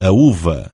a uva.